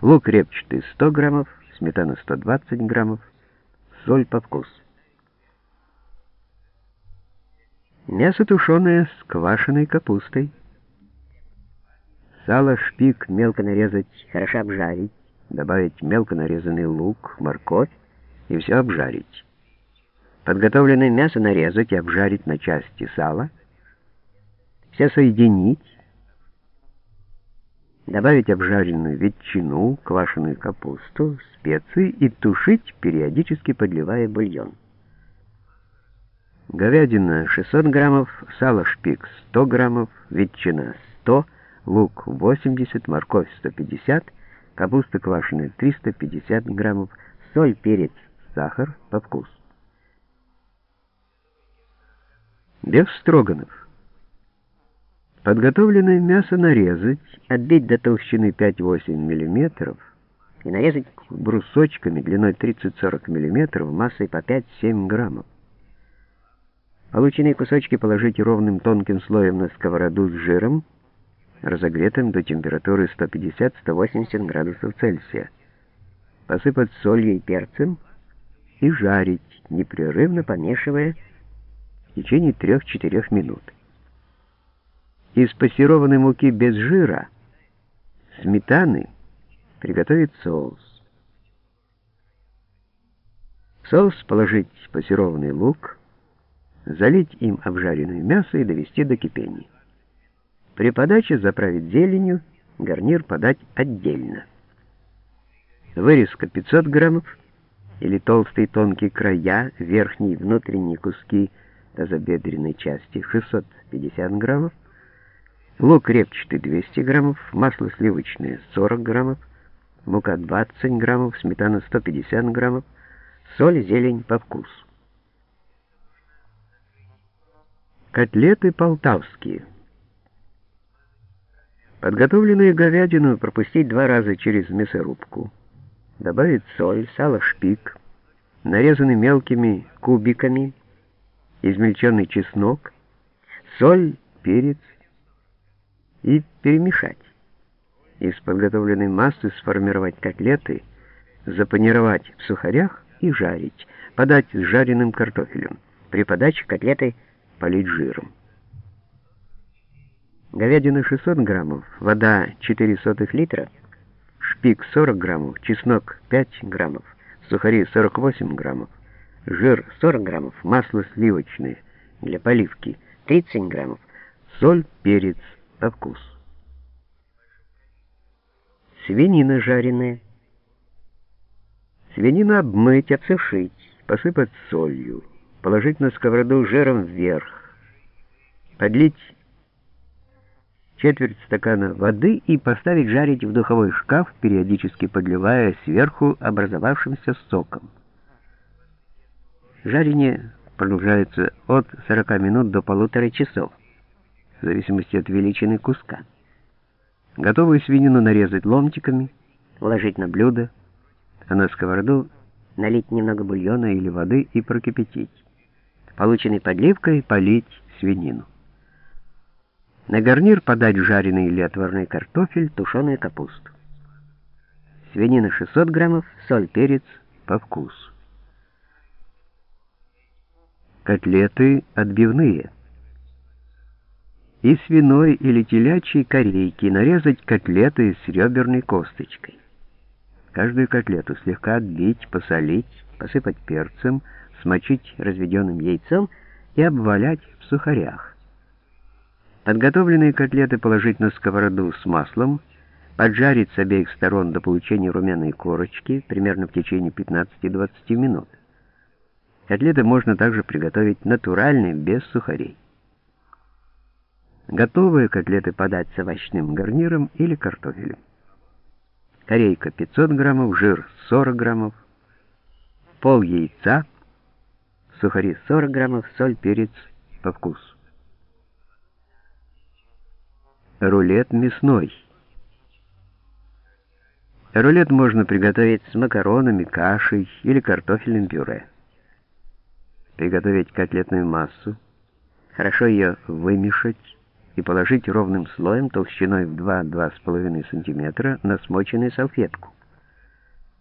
лук репчатый 100 граммов, сметана 120 граммов, соль по вкусу. Мясо тушеное с квашеной капустой. Сало шпик мелко нарезать, хорошо обжарить, добавить мелко нарезанный лук, морковь и все обжарить. Подготовленное мясо нарезать и обжарить на части сала. Все соединить. Добавить обжаренную ветчину, квашеную капусту, специи и тушить, периодически подливая бульон. Говядина 600 граммов, сало шпик 100 граммов, ветчина 100 лук 80, морковь 150, капуста квашеная 350 граммов, соль, перец, сахар по вкусу. Беф строганов. Подготовленное мясо нарезать, отбить до толщины 5-8 мм и нарезать брусочками длиной 30-40 мм массой по 5-7 граммов. Полученные кусочки положить ровным тонким слоем на сковороду с жиром, разогретым до температуры 150-180 градусов Цельсия. Посыпать солью и перцем и жарить, непрерывно помешивая в течение 3-4 минут. Из пассерованной муки без жира, сметаны, приготовить соус. В соус положить пассерованный лук, залить им обжаренное мясо и довести до кипения. При подаче заправить зеленью, гарнир подать отдельно. Вырезка 500 граммов или толстые тонкие края, верхние и внутренние куски тазобедренной части 650 граммов, лук репчатый 200 граммов, масло сливочное 40 граммов, мука 20 граммов, сметана 150 граммов, соль, зелень по вкусу. Котлеты полтавские – Подготовленную говядину пропустить два раза через мясорубку. Добавить соль, сало шпик, нарезанный мелкими кубиками, измельченный чеснок, соль, перец и перемешать. Из подготовленной массы сформировать котлеты, запанировать в сухарях и жарить, подать с жареным картофелем. При подаче котлеты полить жиром. Говядина 600 граммов, вода 4 сотых литра, шпик 40 граммов, чеснок 5 граммов, сухари 48 граммов, жир 40 граммов, масло сливочное для поливки 30 граммов, соль, перец по вкусу. Свинина жареная. Свинину обмыть, обсушить, посыпать солью, положить на сковороду жиром вверх, подлить четверть стакана воды и поставить жарить в духовой шкаф, периодически подливая сверху образовавшимся соком. Жарение продолжается от 40 минут до полутора часов, в зависимости от величины куска. Готовую свинину нарезать ломтиками, вложить на блюдо, а на сковороду налить немного бульона или воды и прокипятить. Полученной подливкой полить свинину. На гарнир подать жареный или отварной картофель, тушеную капусту. Свинина 600 граммов, соль, перец по вкусу. Котлеты отбивные. Из свиной или телячьей корейки нарезать котлеты с реберной косточкой. Каждую котлету слегка отбить, посолить, посыпать перцем, смочить разведенным яйцом и обвалять в сухарях. Подготовленные котлеты положить на сковороду с маслом, поджарить с обеих сторон до получения румяной корочки, примерно в течение 15-20 минут. Котлеты можно также приготовить натуральные, без сухарей. Готовые котлеты подать с овощным гарниром или картофелем. Корейка 500 граммов, жир 40 граммов, пол яйца, сухари 40 граммов, соль, перец по вкусу. Рулет мясной. Рулет можно приготовить с макаронами, кашей или картофельным пюре. Приготовить котлетную массу, хорошо ее вымешать, и положить ровным слоем толщиной в 2-2,5 см на смоченную салфетку.